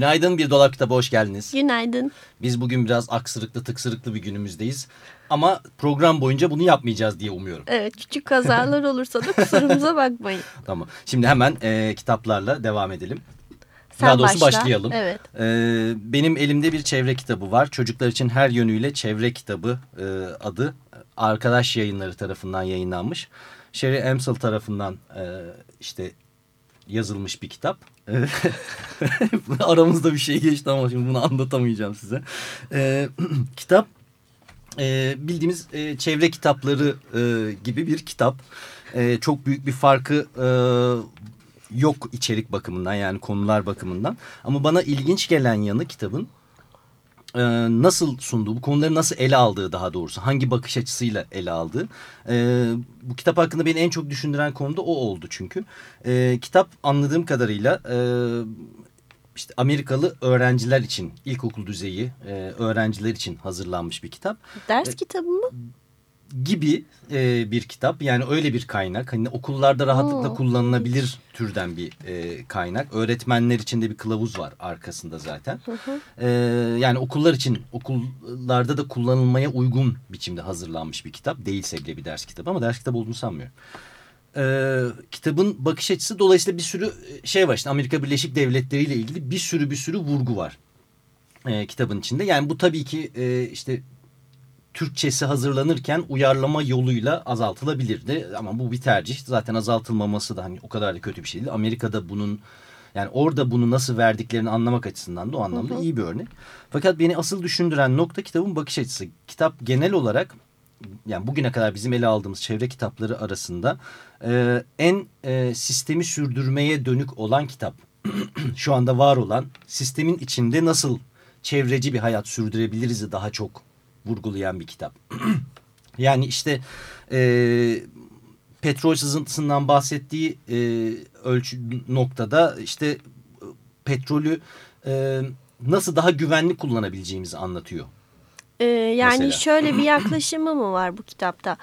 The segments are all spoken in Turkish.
Günaydın Bir Dolap Kitabı hoş geldiniz. Günaydın. Biz bugün biraz aksırıklı tıksırıklı bir günümüzdeyiz. Ama program boyunca bunu yapmayacağız diye umuyorum. Evet küçük kazalar olursa da kusurumuza bakmayın. Tamam. Şimdi hemen e, kitaplarla devam edelim. Sen Daha doğrusu başla. başlayalım. Evet. E, benim elimde bir çevre kitabı var. Çocuklar için her yönüyle çevre kitabı e, adı. Arkadaş yayınları tarafından yayınlanmış. Sherry Emsel tarafından e, işte yazılmış bir kitap. Aramızda bir şey geçti ama şimdi bunu anlatamayacağım size. E, kitap e, bildiğimiz e, çevre kitapları e, gibi bir kitap. E, çok büyük bir farkı e, yok içerik bakımından yani konular bakımından. Ama bana ilginç gelen yanı kitabın e, nasıl sunduğu, bu konuları nasıl ele aldığı daha doğrusu. Hangi bakış açısıyla ele aldığı. E, bu kitap hakkında beni en çok düşündüren konu da o oldu çünkü. E, kitap anladığım kadarıyla e, işte Amerikalı öğrenciler için ilkokul düzeyi e, öğrenciler için hazırlanmış bir kitap Ders kitabı mı? Gibi e, bir kitap. Yani öyle bir kaynak. Hani okullarda rahatlıkla Oo. kullanılabilir türden bir e, kaynak. Öğretmenler için de bir kılavuz var arkasında zaten. E, yani okullar için okullarda da kullanılmaya uygun biçimde hazırlanmış bir kitap. Değilse bile bir ders kitabı ama ders kitabı olduğunu sanmıyorum. E, kitabın bakış açısı dolayısıyla bir sürü şey var. İşte Amerika Birleşik Devletleri ile ilgili bir sürü bir sürü vurgu var e, kitabın içinde. Yani bu tabii ki e, işte Türkçesi hazırlanırken uyarlama yoluyla azaltılabilirdi. Ama bu bir tercih. Zaten azaltılmaması da hani o kadar da kötü bir şey değil. Amerika'da bunun yani orada bunu nasıl verdiklerini anlamak açısından da o anlamda iyi bir örnek. Fakat beni asıl düşündüren nokta kitabın bakış açısı. Kitap genel olarak yani bugüne kadar bizim ele aldığımız çevre kitapları arasında e, en e, sistemi sürdürmeye dönük olan kitap. Şu anda var olan sistemin içinde nasıl çevreci bir hayat sürdürebiliriz daha çok vurgulayan bir kitap. yani işte e, petrol sızıntısından bahsettiği e, ölçü noktada işte e, petrolü e, nasıl daha güvenli kullanabileceğimizi anlatıyor. Ee, yani Mesela. şöyle bir yaklaşımı mı var bu kitapta?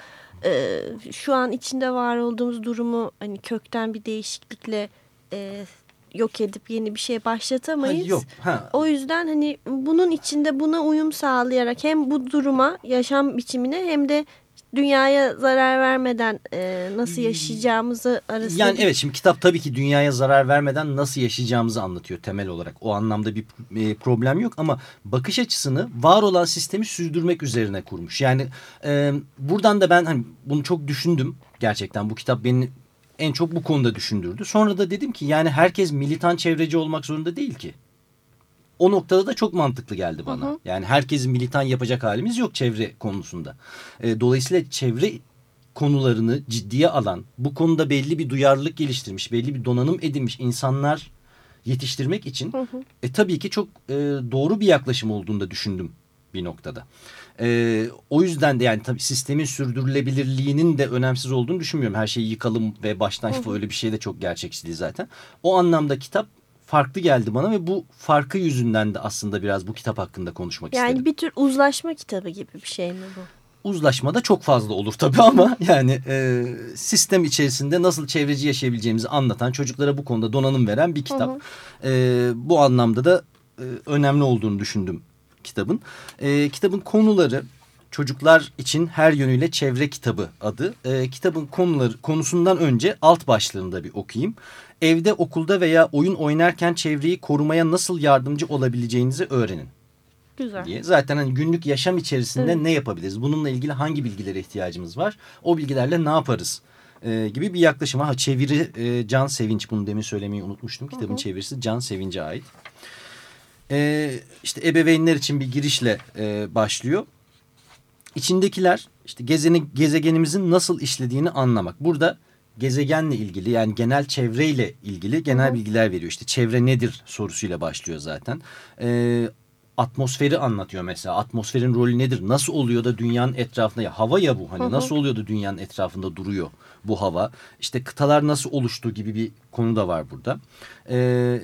Ee, şu an içinde var olduğumuz durumu hani kökten bir değişiklikle e, yok edip yeni bir şey başlatamayız. Ha, yok. Ha. O yüzden hani bunun içinde buna uyum sağlayarak hem bu duruma, yaşam biçimine hem de dünyaya zarar vermeden e, nasıl yaşayacağımızı arasında Yani evet şimdi kitap tabii ki dünyaya zarar vermeden nasıl yaşayacağımızı anlatıyor temel olarak. O anlamda bir e, problem yok ama bakış açısını var olan sistemi sürdürmek üzerine kurmuş. Yani e, buradan da ben hani bunu çok düşündüm gerçekten bu kitap beni en çok bu konuda düşündürdü. Sonra da dedim ki yani herkes militan çevreci olmak zorunda değil ki. O noktada da çok mantıklı geldi bana. Hı hı. Yani herkesin militan yapacak halimiz yok çevre konusunda. E, dolayısıyla çevre konularını ciddiye alan, bu konuda belli bir duyarlılık geliştirmiş, belli bir donanım edinmiş insanlar yetiştirmek için Hı hı. e, tabii ki çok e, doğru bir yaklaşım olduğunu da düşündüm bir noktada. E, o yüzden de yani tabii sistemin sürdürülebilirliğinin de önemsiz olduğunu düşünmüyorum. Her şeyi yıkalım ve baştan Hı hı. öyle bir şey de çok gerçekçi değil zaten. O anlamda kitap farklı geldi bana ve bu farkı yüzünden de aslında biraz bu kitap hakkında konuşmak yani istedim. bir tür uzlaşma kitabı gibi bir şey mi bu? Uzlaşmada çok fazla olur tabii ama yani e, sistem içerisinde nasıl çevreci yaşayabileceğimizi anlatan çocuklara bu konuda donanım veren bir kitap. E, bu anlamda da e, önemli olduğunu düşündüm kitabın. E, kitabın konuları çocuklar için her yönüyle çevre kitabı adı. E, kitabın konuları konusundan önce alt başlığını da bir okuyayım. Evde, okulda veya oyun oynarken çevreyi korumaya nasıl yardımcı olabileceğinizi öğrenin Güzel. diye. Zaten hani günlük yaşam içerisinde Evet. ne yapabiliriz? Bununla ilgili hangi bilgilere ihtiyacımız var? O bilgilerle ne yaparız? Ee, gibi bir yaklaşım. Ha çeviri e, Can Sevinç bunu demin söylemeyi unutmuştum. Kitabın çevirisi Can Sevinç'e ait. Ee, işte ebeveynler için bir girişle e, başlıyor. içindekiler işte gezeni, gezegenimizin nasıl işlediğini anlamak. Burada gezegenle ilgili yani genel çevreyle ilgili genel bilgiler veriyor. İşte çevre nedir sorusuyla başlıyor zaten. Ee, atmosferi anlatıyor mesela. Atmosferin rolü nedir? Nasıl oluyor da dünyanın etrafında ya hava ya bu hani nasıl oluyor da dünyanın etrafında duruyor bu hava? İşte kıtalar nasıl oluştu gibi bir konu da var burada. Ee,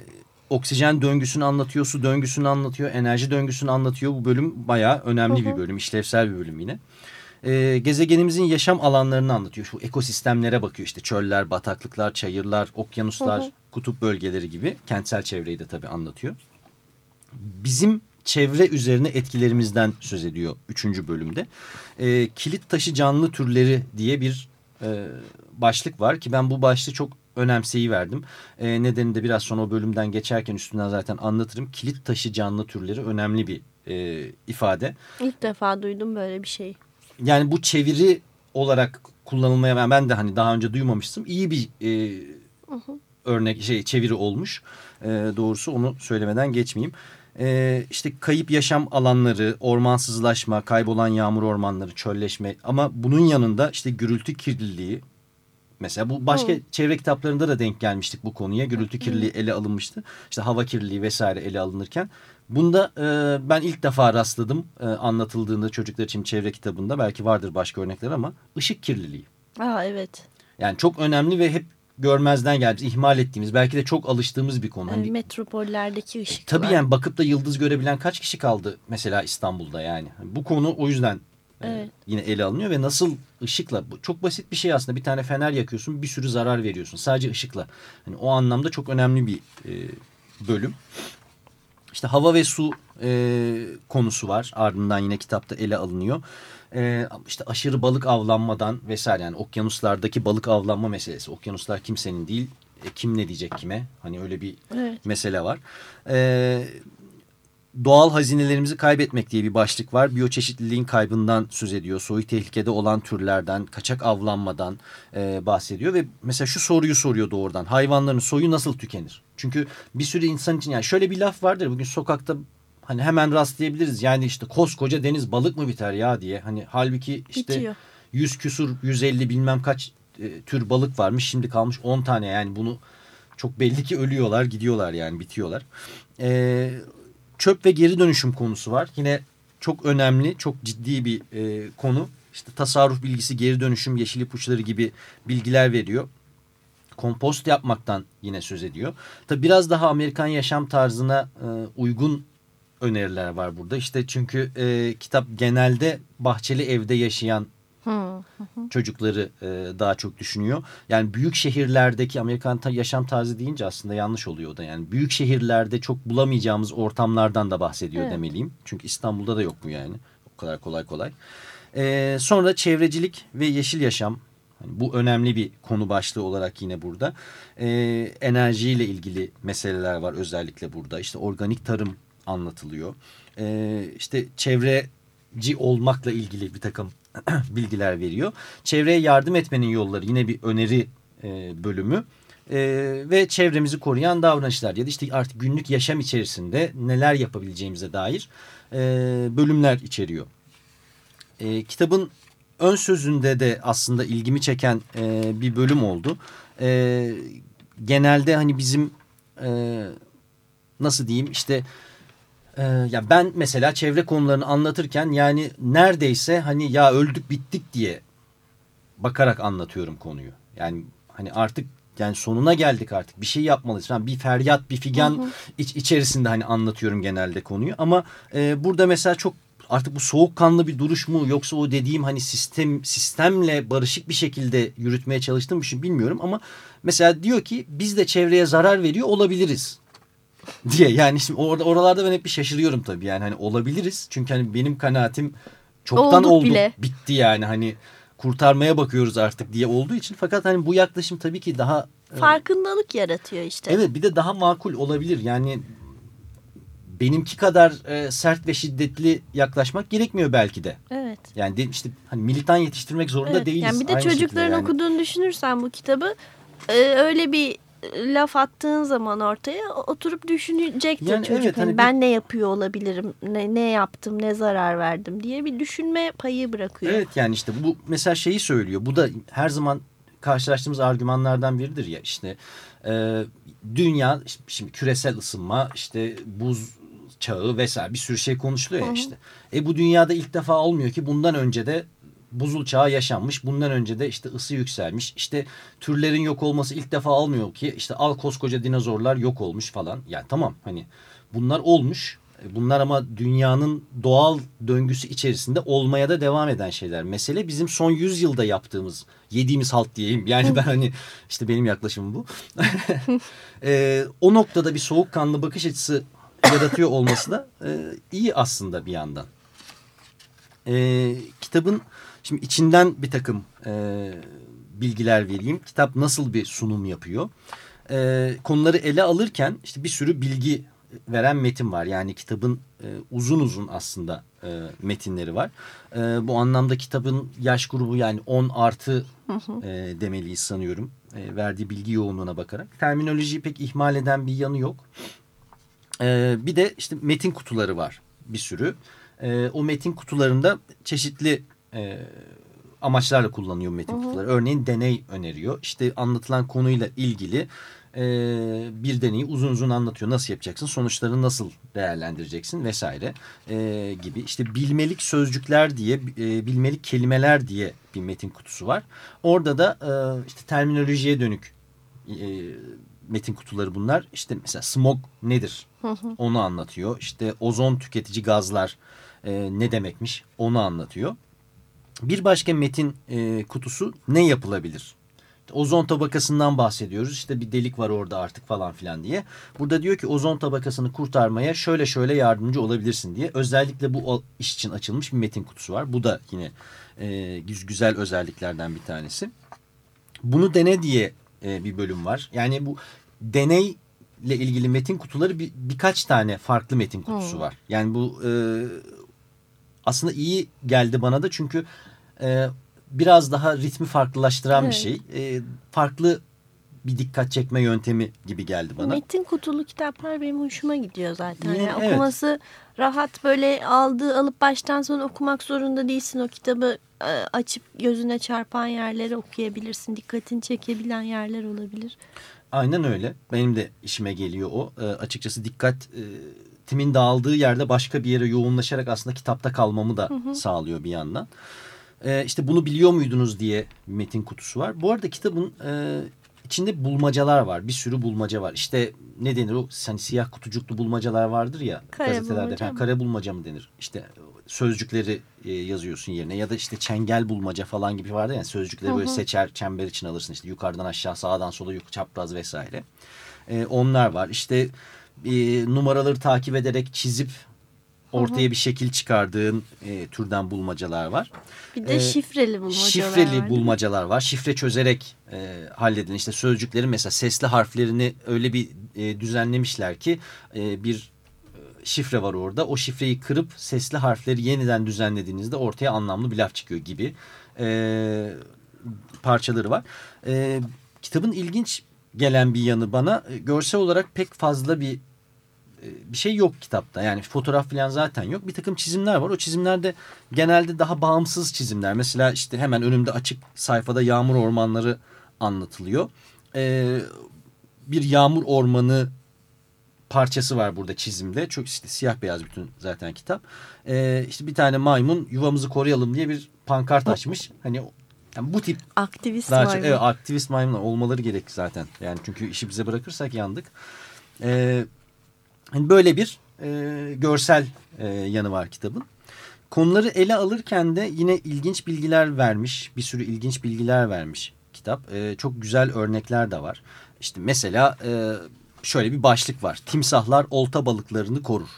oksijen döngüsünü anlatıyor, su döngüsünü anlatıyor, enerji döngüsünü anlatıyor. Bu bölüm bayağı önemli bir bölüm, işlevsel bir bölüm yine. Ee, gezegenimizin yaşam alanlarını anlatıyor. Şu ekosistemlere bakıyor işte çöller, bataklıklar, çayırlar, okyanuslar, kutup bölgeleri gibi kentsel çevreyi de tabii anlatıyor. Bizim çevre üzerine etkilerimizden söz ediyor üçüncü bölümde. Ee, kilit taşı canlı türleri diye bir e, başlık var ki ben bu başlığı çok önemseyi verdim. E, nedeni de biraz sonra o bölümden geçerken üstünden zaten anlatırım. Kilit taşı canlı türleri önemli bir e, ifade. İlk defa duydum böyle bir şey. Yani bu çeviri olarak kullanılmaya ben, de hani daha önce duymamıştım. İyi bir e, örnek şey çeviri olmuş. E, doğrusu onu söylemeden geçmeyeyim. E, işte kayıp yaşam alanları, ormansızlaşma, kaybolan yağmur ormanları, çölleşme ama bunun yanında işte gürültü kirliliği, Mesela bu başka Hı. çevre kitaplarında da denk gelmiştik bu konuya. Gürültü kirliliği ele alınmıştı. İşte hava kirliliği vesaire ele alınırken. Bunda e, ben ilk defa rastladım e, anlatıldığında çocuklar için çevre kitabında. Belki vardır başka örnekler ama ışık kirliliği. Aa evet. Yani çok önemli ve hep görmezden geldiğimiz, ihmal ettiğimiz, belki de çok alıştığımız bir konu. Yani Hani, metropollerdeki ışık. tabii yani bakıp da yıldız görebilen kaç kişi kaldı mesela İstanbul'da yani. Bu konu o yüzden e, Evet. yine ele alınıyor ve nasıl ışıkla bu çok basit bir şey aslında bir tane fener yakıyorsun bir sürü zarar veriyorsun sadece ışıkla. Hani o anlamda çok önemli bir e, bölüm. İşte hava ve su e, konusu var ardından yine kitapta ele alınıyor. E, işte aşırı balık avlanmadan vesaire yani okyanuslardaki balık avlanma meselesi. Okyanuslar kimsenin değil e, kim ne diyecek kime hani öyle bir Evet. mesele var. E, doğal hazinelerimizi kaybetmek diye bir başlık var. Biyoçeşitliliğin kaybından söz ediyor. Soyu tehlikede olan türlerden, kaçak avlanmadan e, bahsediyor. Ve mesela şu soruyu soruyor doğrudan. Hayvanların soyu nasıl tükenir? Çünkü bir sürü insan için yani şöyle bir laf vardır. Bugün sokakta hani hemen rastlayabiliriz. Yani işte koskoca deniz balık mı biter ya diye. Hani halbuki işte Bitiyor. 100 küsur 150 bilmem kaç e, tür balık varmış. Şimdi kalmış 10 tane yani bunu çok belli ki ölüyorlar gidiyorlar yani bitiyorlar. E, çöp ve geri dönüşüm konusu var. Yine çok önemli çok ciddi bir e, konu. İşte tasarruf bilgisi geri dönüşüm yeşil ipuçları gibi bilgiler veriyor. Kompost yapmaktan yine söz ediyor. Tabi biraz daha Amerikan yaşam tarzına e, uygun öneriler var burada. İşte çünkü e, kitap genelde bahçeli evde yaşayan Hı. çocukları e, daha çok düşünüyor. Yani büyük şehirlerdeki Amerikan ta- yaşam tarzı deyince aslında yanlış oluyor da. Yani büyük şehirlerde çok bulamayacağımız ortamlardan da bahsediyor Evet. demeliyim. Çünkü İstanbul'da da yok bu yani. O kadar kolay kolay. E, sonra çevrecilik ve yeşil yaşam. Hani bu önemli bir konu başlığı olarak yine burada. E, enerjiyle ilgili meseleler var özellikle burada. İşte organik tarım anlatılıyor. E, işte çevreci olmakla ilgili bir takım bilgiler veriyor. Çevreye yardım etmenin yolları yine bir öneri e, bölümü. E, ve çevremizi koruyan davranışlar ya da işte artık günlük yaşam içerisinde neler yapabileceğimize dair e, bölümler içeriyor. E, kitabın ön sözünde de aslında ilgimi çeken e, bir bölüm oldu. E, genelde hani bizim e, nasıl diyeyim işte ee, ya ben mesela çevre konularını anlatırken yani neredeyse hani ya öldük bittik diye bakarak anlatıyorum konuyu. Yani hani artık yani sonuna geldik artık bir şey yapmalıyız. Yani bir feryat bir figan iç, içerisinde hani anlatıyorum genelde konuyu. Ama e, burada mesela çok artık bu soğukkanlı bir duruş mu yoksa o dediğim hani sistem sistemle barışık bir şekilde yürütmeye çalıştığım şey bilmiyorum ama mesela diyor ki biz de çevreye zarar veriyor olabiliriz diye yani şimdi orada oralarda ben hep bir şaşırıyorum tabii yani hani olabiliriz çünkü hani benim kanaatim çoktan Olduk oldu bile. bitti yani hani kurtarmaya bakıyoruz artık diye olduğu için fakat hani bu yaklaşım tabii ki daha e, Farkındalık yaratıyor işte. evet bir de daha makul olabilir yani benimki kadar e, sert ve şiddetli yaklaşmak gerekmiyor belki de. Evet. Yani de, işte hani militan yetiştirmek zorunda Evet, değiliz. Yani bir de çocukların yani. okuduğunu düşünürsen bu kitabı e, öyle bir laf attığın zaman ortaya oturup düşünecektir Yani çocuk. evet, Hani hani ben ne yapıyor olabilirim, ne, ne yaptım, ne zarar verdim diye bir düşünme payı bırakıyor. Evet yani işte bu mesela şeyi söylüyor. Bu da her zaman karşılaştığımız argümanlardan biridir ya işte e, dünya şimdi küresel ısınma işte buz çağı vesaire bir sürü şey konuşuluyor ya işte. E bu dünyada ilk defa olmuyor ki bundan önce de buzul çağı yaşanmış. Bundan önce de işte ısı yükselmiş. İşte türlerin yok olması ilk defa olmuyor ki işte al koskoca dinozorlar yok olmuş falan. Yani tamam hani bunlar olmuş. E, Bunlar ama dünyanın doğal döngüsü içerisinde olmaya da devam eden şeyler. Mesele bizim son 100 yılda yaptığımız, yediğimiz halt diyeyim. Yani ben hani işte benim yaklaşımım bu. e, o noktada bir soğukkanlı bakış açısı yaratıyor olması da e, iyi aslında bir yandan. E, kitabın şimdi içinden bir takım e, bilgiler vereyim. Kitap nasıl bir sunum yapıyor? E, konuları ele alırken işte bir sürü bilgi veren metin var. Yani kitabın e, uzun uzun aslında e, metinleri var. E, bu anlamda kitabın yaş grubu yani 10 artı e, demeliyiz sanıyorum. E, verdiği bilgi yoğunluğuna bakarak. Terminolojiyi pek ihmal eden bir yanı yok. E, bir de işte metin kutuları var bir sürü. E, o metin kutularında çeşitli e, amaçlarla kullanıyor metin kutuları. Örneğin deney öneriyor. İşte anlatılan konuyla ilgili e, bir deneyi uzun uzun anlatıyor. Nasıl yapacaksın, sonuçlarını nasıl değerlendireceksin vesaire e, gibi. İşte bilmelik sözcükler diye, e, bilmelik kelimeler diye bir metin kutusu var. Orada da e, işte terminolojiye dönük e, metin kutuları bunlar. İşte mesela smog nedir? Onu anlatıyor. İşte ozon tüketici gazlar e, ne demekmiş? Onu anlatıyor. Bir başka metin e, kutusu ne yapılabilir? Ozon tabakasından bahsediyoruz. İşte bir delik var orada artık falan filan diye. Burada diyor ki ozon tabakasını kurtarmaya şöyle şöyle yardımcı olabilirsin diye. Özellikle bu iş için açılmış bir metin kutusu var. Bu da yine e, güzel özelliklerden bir tanesi. Bunu dene diye e, bir bölüm var. Yani bu deney ile ilgili metin kutuları bir, birkaç tane farklı metin kutusu Hmm. var. Yani bu e, aslında iyi geldi bana da çünkü e, biraz daha ritmi farklılaştıran bir şey. E, farklı bir dikkat çekme yöntemi gibi geldi bana. Metin kutulu kitaplar benim hoşuma gidiyor zaten. Yani Yani evet. okuması rahat böyle aldığı alıp baştan sona okumak zorunda değilsin. O kitabı e, açıp gözüne çarpan yerleri okuyabilirsin. Dikkatini çekebilen yerler olabilir. Aynen öyle. Benim de işime geliyor o. E, açıkçası dikkat e, timin dağıldığı yerde başka bir yere yoğunlaşarak aslında kitapta kalmamı da sağlıyor bir yandan. E, işte bunu biliyor muydunuz diye metin kutusu var. Bu arada kitabın e, içinde bulmacalar var. Bir sürü bulmaca var. İşte ne denir o hani siyah kutucuklu bulmacalar vardır ya Kare gazetelerde bulmaca falan. Kare bulmaca mı denir? İşte sözcükleri e, yazıyorsun yerine ya da işte çengel bulmaca falan gibi vardı yani sözcükleri böyle seçer çember için alırsın işte yukarıdan aşağı sağdan sola yuk çapraz vesaire. E, onlar var. İşte e, numaraları takip ederek çizip ortaya bir şekil çıkardığın e, türden bulmacalar var. Bir de Ee, şifreli bulmacalar Şifreli var. bulmacalar var. Şifre çözerek e, halledin. İşte sözcüklerin mesela sesli harflerini öyle bir e, düzenlemişler ki e, bir e, şifre var orada. O şifreyi kırıp sesli harfleri yeniden düzenlediğinizde ortaya anlamlı bir laf çıkıyor gibi e, parçaları var. E, kitabın ilginç gelen bir yanı bana e, görsel olarak pek fazla bir e, bir şey yok kitapta. Yani fotoğraf falan zaten yok. Bir takım çizimler var. O çizimlerde genelde daha bağımsız çizimler. Mesela işte hemen önümde açık sayfada yağmur ormanları anlatılıyor. Ee, bir yağmur ormanı parçası var burada çizimde. Çok işte siyah beyaz bütün zaten kitap. Ee, işte bir tane maymun yuvamızı koruyalım diye bir pankart açmış. Hani yani bu tip Aktivist daha çok, evet, aktivist maymunlar olmaları gerek zaten. Yani çünkü işi bize bırakırsak yandık. Ee, hani böyle bir e, görsel e, yanı var kitabın. Konuları ele alırken de yine ilginç bilgiler vermiş. Bir sürü ilginç bilgiler vermiş kitap. E, çok güzel örnekler de var. İşte mesela e, şöyle bir başlık var. Timsahlar olta balıklarını korur.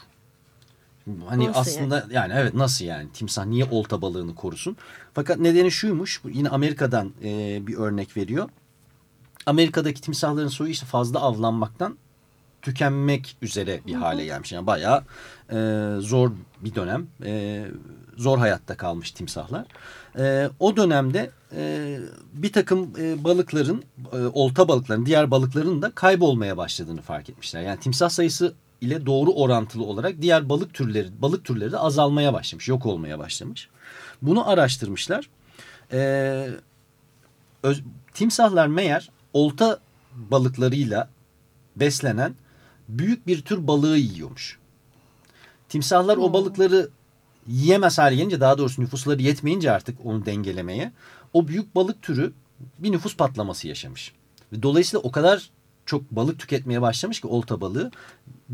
Hani Nasıl aslında yani? evet nasıl yani timsah niye olta balığını korusun? Fakat nedeni şuymuş yine Amerika'dan e, bir örnek veriyor. Amerika'daki timsahların soyu işte fazla avlanmaktan tükenmek üzere bir hale gelmiş. Yani bayağı e, zor bir dönem. E, zor hayatta kalmış timsahlar. E, o dönemde e, bir takım e, balıkların, e, olta balıkların, diğer balıkların da kaybolmaya başladığını fark etmişler. Yani timsah sayısı ile doğru orantılı olarak diğer balık türleri balık türleri de azalmaya başlamış, yok olmaya başlamış. Bunu araştırmışlar. E, öz, timsahlar meğer olta balıklarıyla beslenen büyük bir tür balığı yiyormuş. Timsahlar Hmm. o balıkları yiyemez hale gelince daha doğrusu nüfusları yetmeyince artık onu dengelemeye o büyük balık türü bir nüfus patlaması yaşamış. Dolayısıyla o kadar çok balık tüketmeye başlamış ki olta balığı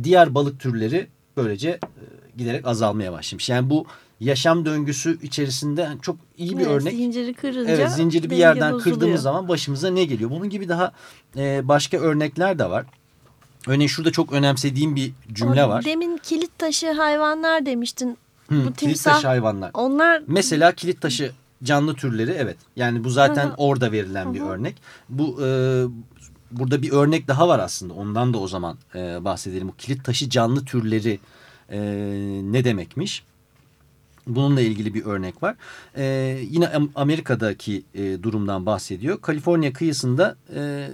diğer balık türleri böylece e, giderek azalmaya başlamış. Yani bu yaşam döngüsü içerisinde çok iyi bir Evet, örnek. Zinciri kırınca Evet zinciri bir yerden bozuluyor. kırdığımız zaman başımıza ne geliyor? Bunun gibi daha e, başka örnekler de var. Örneğin şurada çok önemsediğim bir cümle O var. Demin kilit taşı hayvanlar demiştin. Hı, bu kilit timsah taşı hayvanlar. onlar Mesela kilit taşı canlı türleri evet. Yani bu zaten Hı hı. orada verilen bir Hı hı. örnek. Bu e, burada bir örnek daha var aslında. Ondan da o zaman e, bahsedelim. Bu kilit taşı canlı türleri e, ne demekmiş? Bununla ilgili bir örnek var. E, yine Am- Amerika'daki e, durumdan bahsediyor. Kaliforniya kıyısında e,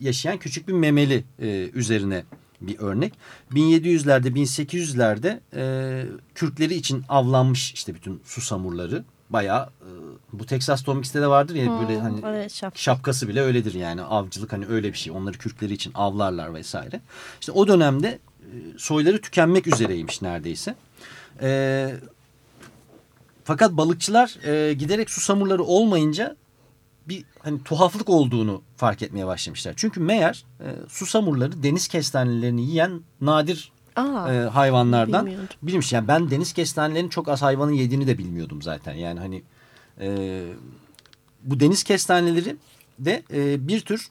yaşayan küçük bir memeli e, üzerine bir örnek. 1700'lerde 1800'lerde e, kürkleri için avlanmış işte bütün susamurları. Bayağı e, bu Texas Tom de vardır ya Hmm, böyle hani evet, şapka. şapkası bile öyledir yani avcılık hani öyle bir şey. Onları kürkleri için avlarlar vesaire. İşte o dönemde e, soyları tükenmek üzereymiş neredeyse. E, fakat balıkçılar e, giderek susamurları olmayınca bir hani tuhaflık olduğunu fark etmeye başlamışlar. Çünkü meğer e, susamurları deniz kestanelerini yiyen nadir Aa, e, hayvanlardan bilmiş. Yani ben deniz kestanelerinin çok az hayvanın yediğini de bilmiyordum zaten. Yani hani e, bu deniz kestaneleri de e, bir tür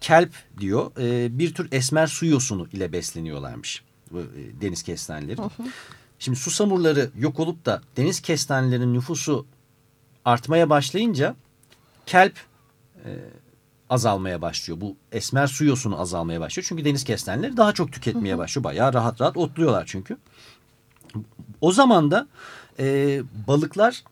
kelp diyor. E, bir tür esmer su yosunu ile besleniyorlarmış bu e, deniz kestaneleri. Şimdi susamurları yok olup da deniz kestanelerinin nüfusu artmaya başlayınca kelp e, azalmaya başlıyor. Bu esmer su yosunu azalmaya başlıyor. Çünkü deniz kestaneleri daha çok tüketmeye başlıyor. Bayağı rahat rahat otluyorlar çünkü. O zaman da e, balıklar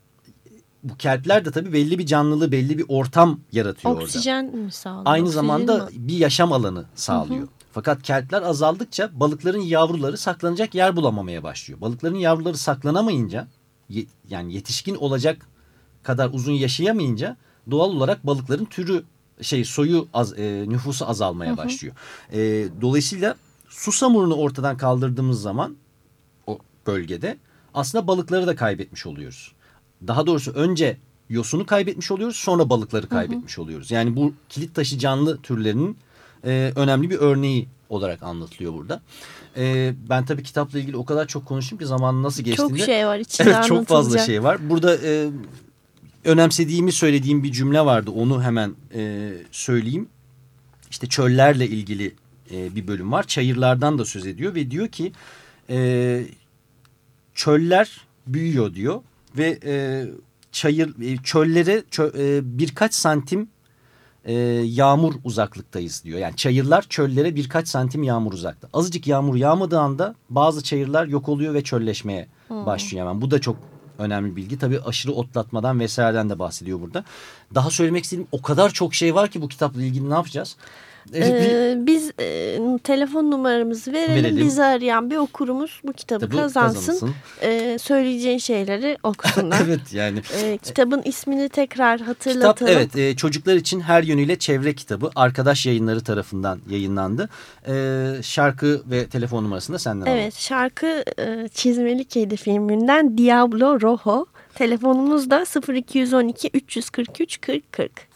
bu kelpler de tabii belli bir canlılığı, belli bir ortam yaratıyor orada. Oksijen mi sağlıyor? Aynı Oksijen zamanda mi? bir yaşam alanı sağlıyor. Fakat kelpler azaldıkça balıkların yavruları saklanacak yer bulamamaya başlıyor. Balıkların yavruları saklanamayınca ye- yani yetişkin olacak kadar uzun yaşayamayınca doğal olarak balıkların türü şey soyu az, e, nüfusu azalmaya başlıyor. E, dolayısıyla susamurunu ortadan kaldırdığımız zaman o bölgede aslında balıkları da kaybetmiş oluyoruz. Daha doğrusu önce yosunu kaybetmiş oluyoruz sonra balıkları kaybetmiş oluyoruz. Yani bu kilit taşı canlı türlerinin e, önemli bir örneği olarak anlatılıyor burada. E, ben tabii kitapla ilgili o kadar çok konuştum ki zamanın nasıl geçtiğinde. Çok şey var içinde Evet çok fazla şey var. Burada e, önemsediğimi söylediğim bir cümle vardı. Onu hemen e, söyleyeyim. İşte çöllerle ilgili e, bir bölüm var. Çayırlardan da söz ediyor ve diyor ki e, çöller büyüyor diyor ve e, çayır e, çöllere çö, e, birkaç santim e, yağmur uzaklıktayız diyor. Yani çayırlar çöllere birkaç santim yağmur uzakta. Azıcık yağmur yağmadığı anda bazı çayırlar yok oluyor ve çölleşmeye başlıyor. Yani bu da çok önemli bilgi. Tabii aşırı otlatmadan vesaireden de bahsediyor burada. Daha söylemek istediğim o kadar çok şey var ki bu kitapla ilgili ne yapacağız? E, bir- Ee, biz e, telefon numaramızı verelim. Verelim. Bizi arayan bir okurumuz bu kitabı Kitabı kazansın. kazansın. Ee, söyleyeceğin şeyleri okusunlar. evet yani. Ee, kitabın ismini tekrar Kitap hatırlatalım. evet e, çocuklar için her yönüyle çevre kitabı arkadaş yayınları tarafından yayınlandı. E, şarkı ve telefon numarasını da senden alalım. Evet şarkı e, Çizmeli Kedi filminden Diablo Rojo. Telefonumuz da 0212 343 40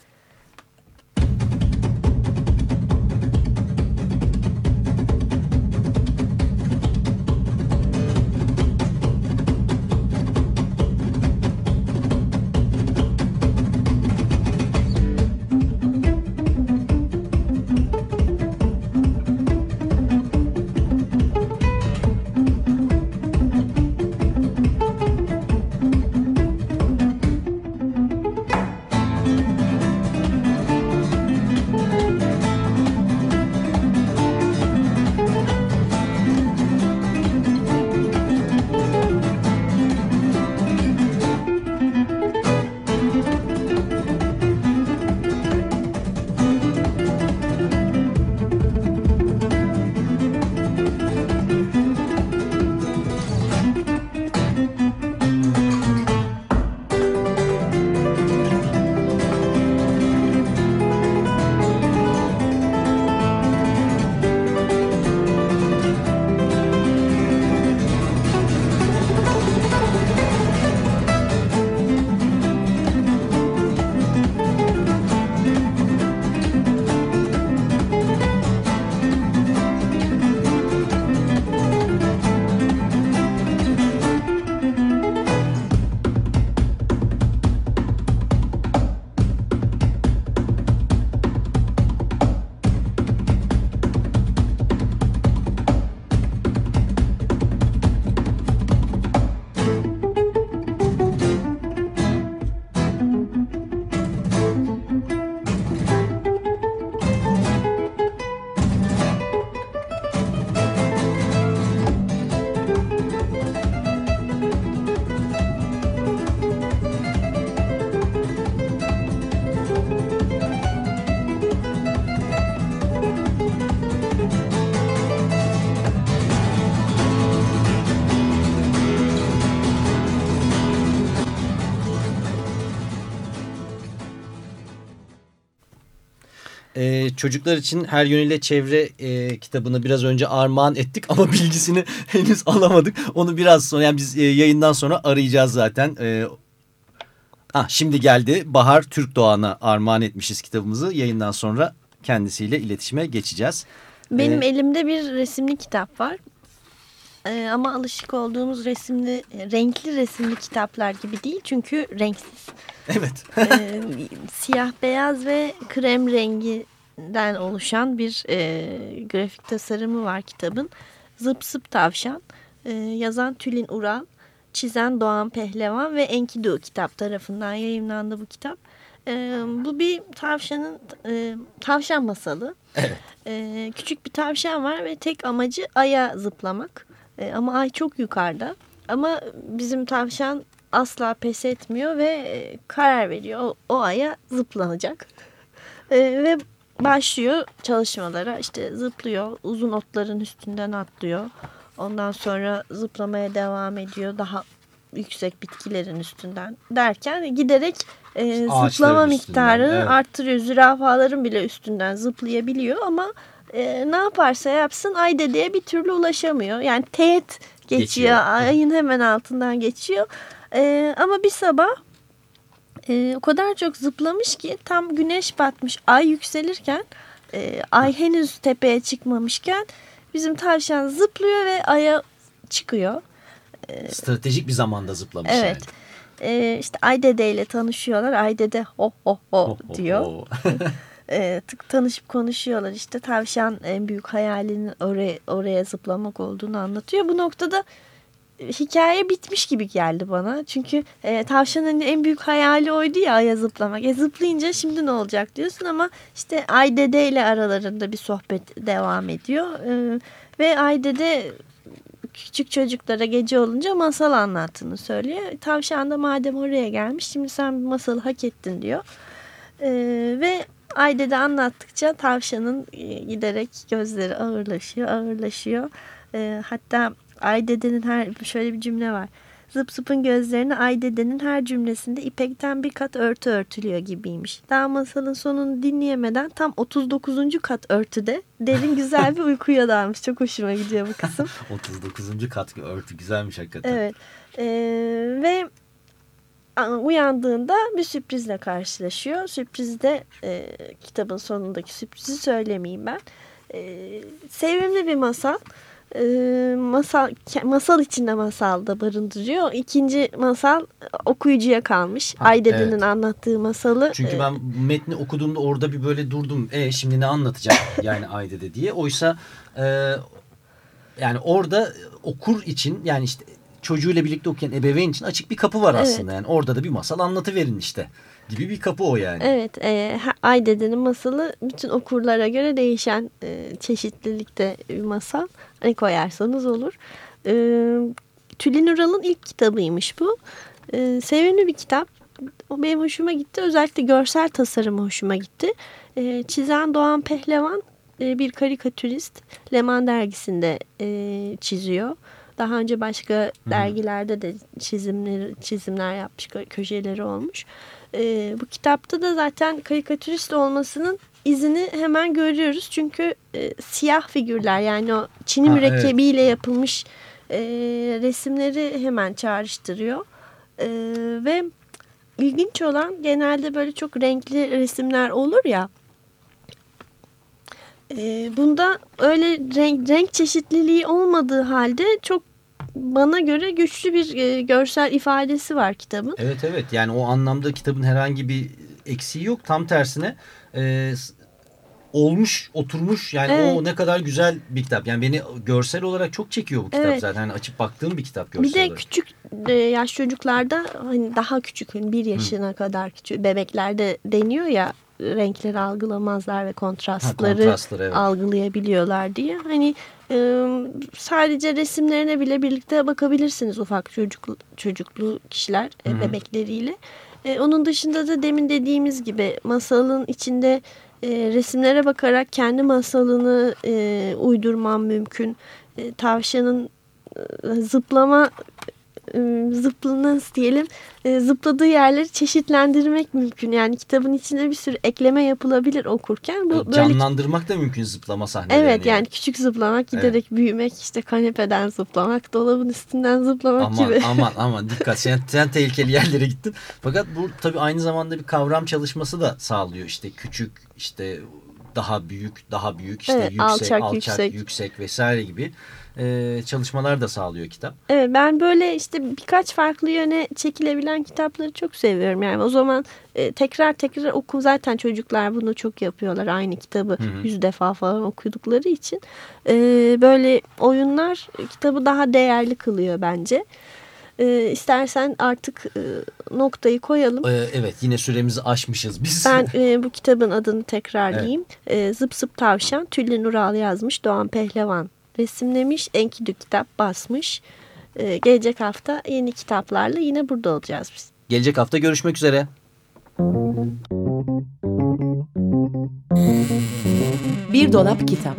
çocuklar için her yönüyle çevre e, kitabını biraz önce armağan ettik ama bilgisini henüz alamadık. Onu biraz sonra yani biz e, yayından sonra arayacağız zaten. E, ah, şimdi geldi Bahar Türk Doğan'a armağan etmişiz kitabımızı. Yayından sonra kendisiyle iletişime geçeceğiz. Benim Ee, elimde bir resimli kitap var. Ee, ama alışık olduğumuz resimli, renkli resimli kitaplar gibi değil çünkü renksiz. Evet. Ee, siyah beyaz ve krem renginden oluşan bir e, grafik tasarımı var kitabın. Zıp zıp tavşan. Ee, yazan Tülin Ural, çizen Doğan Pehlevan ve Enkidu kitap tarafından yayınlandı bu kitap. Ee, bu bir tavşanın e, tavşan masalı. Evet. Ee, küçük bir tavşan var ve tek amacı aya zıplamak. Ee, ama ay çok yukarıda. Ama bizim tavşan asla pes etmiyor ve e, karar veriyor. O, o aya zıplanacak. Ee, ve başlıyor çalışmalara. İşte zıplıyor, uzun otların üstünden atlıyor. Ondan sonra zıplamaya devam ediyor. Daha yüksek bitkilerin üstünden derken giderek e, Ağaçların zıplama miktarını evet. arttırıyor. Zürafaların bile üstünden zıplayabiliyor ama e, ne yaparsa yapsın ay dedeye bir türlü ulaşamıyor. Yani teğet geçiyor. Geçiyor. Ayın hemen altından geçiyor. E, ama bir sabah e, o kadar çok zıplamış ki tam güneş batmış ay yükselirken e, ay henüz tepeye çıkmamışken bizim tavşan zıplıyor ve aya çıkıyor. Stratejik bir zamanda zıplamış Evet. yani. E, işte Ay Dede ile tanışıyorlar. Ay Dede ho ho ho diyor. ho. E, tık tanışıp konuşuyorlar işte tavşan en büyük hayalinin oraya oraya zıplamak olduğunu anlatıyor. Bu noktada e, hikaye bitmiş gibi geldi bana. Çünkü e, tavşanın en büyük hayali oydu ya aya zıplamak. E zıplayınca şimdi ne olacak diyorsun ama işte Ay Dede ile aralarında bir sohbet devam ediyor. E, ve Ay Dede küçük çocuklara gece olunca masal anlattığını söylüyor. Tavşan da madem oraya gelmiş şimdi sen bir masalı hak ettin diyor. E, ve Ayde de anlattıkça tavşanın e, giderek gözleri ağırlaşıyor, ağırlaşıyor. E, hatta Aydede'nin her şöyle bir cümle var. Zıp zıpın gözlerini Aydede'nin her cümlesinde ipekten bir kat örtü örtülüyor gibiymiş. Daha masalın sonunu dinleyemeden tam 39. kat örtüde derin güzel bir uykuya dalmış. Çok hoşuma gidiyor bu kısım. 39. kat örtü güzelmiş hakikaten. Evet. E, ve uyandığında bir sürprizle karşılaşıyor. Sürpriz de e, kitabın sonundaki sürprizi söylemeyeyim ben. E, sevimli bir masal. E, masal masal içinde masal da barındırıyor. İkinci masal e, okuyucuya kalmış. Ha, Aydede'nin evet. anlattığı masalı. Çünkü ben metni okuduğumda orada bir böyle durdum. E şimdi ne anlatacak yani Ayde'de diye. Oysa e, yani orada okur için yani işte çocuğuyla birlikte okuyan ebeveyn için açık bir kapı var Evet. aslında. Yani orada da bir masal anlatıverin işte gibi bir kapı o yani. Evet, e, ha- Aydede'nin masalı bütün okurlara göre değişen e, çeşitlilikte bir masal. Ne koyarsanız olur. E, Tülin Ural'ın ilk kitabıymış bu. E, sevimli bir kitap. O benim hoşuma gitti. Özellikle görsel tasarımı hoşuma gitti. E, çizen Doğan Pehlevan e, bir karikatürist. Leman dergisinde e, çiziyor. Daha önce başka dergilerde de çizimler çizimler yapmış, kö- köşeleri olmuş. E, bu kitapta da zaten karikatürist olmasının izini hemen görüyoruz. Çünkü e, siyah figürler yani o Çin'i mürekkebiyle yapılmış e, resimleri hemen çağrıştırıyor. E, ve ilginç olan genelde böyle çok renkli resimler olur ya. E, bunda öyle renk, renk çeşitliliği olmadığı halde çok bana göre güçlü bir e, görsel ifadesi var kitabın. Evet evet yani o anlamda kitabın herhangi bir eksiği yok. Tam tersine e, olmuş oturmuş yani Evet. o ne kadar güzel bir kitap. Yani beni görsel olarak çok çekiyor bu kitap Evet. zaten. Hani açıp baktığım bir kitap görsel Bir de olarak. küçük e, yaş çocuklarda hani daha küçük hani bir yaşına kadar küçük bebeklerde deniyor ya renkleri algılamazlar ve kontrastları, kontrastları, evet. algılayabiliyorlar diye. Hani e, sadece resimlerine bile birlikte bakabilirsiniz ufak çocuk çocuklu kişiler e, bebekleriyle. E, onun dışında da demin dediğimiz gibi masalın içinde e, resimlere bakarak kendi masalını e, uydurman mümkün. E, tavşanın e, zıplama e, zıplı nasıl diyelim e, zıpladığı yerleri çeşitlendirmek mümkün. Yani kitabın içine bir sürü ekleme yapılabilir okurken. Bu böyle Canlandırmak da mümkün zıplama sahnelerini. Evet yani küçük zıplamak, giderek büyümek, işte kanepeden zıplamak, dolabın üstünden zıplamak Aman gibi. aman aman dikkat sen, sen tehlikeli yerlere gittin. Fakat bu tabii aynı zamanda bir kavram çalışması da sağlıyor. İşte küçük, işte daha büyük, daha büyük, işte Evet, yüksek, alçak, alçak, yüksek. yüksek. vesaire gibi e, çalışmalar da sağlıyor kitap. Evet ben böyle işte birkaç farklı yöne çekilebilen kitapları çok seviyorum. Yani o zaman e, tekrar tekrar oku zaten çocuklar bunu çok yapıyorlar. Aynı kitabı hı. yüz defa falan okudukları için. E, böyle oyunlar kitabı daha değerli kılıyor bence. E, istersen artık e, noktayı koyalım. E, evet yine süremizi aşmışız biz. Ben e, bu kitabın adını tekrarlayayım. E, Zıp Zıp Tavşan Tülin Nural yazmış. Doğan Pehlevan resimlemiş. Enkidu kitap basmış. E, gelecek hafta yeni kitaplarla yine burada olacağız biz. Gelecek hafta görüşmek üzere. Bir dolap kitap.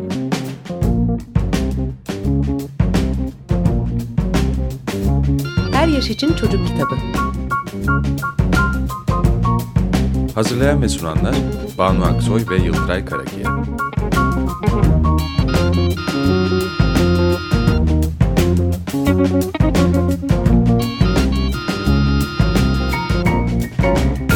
Her yaş için çocuk kitabı. Hazırlayan ve sunanlar Banu Aksoy ve Yıldıray Thank you.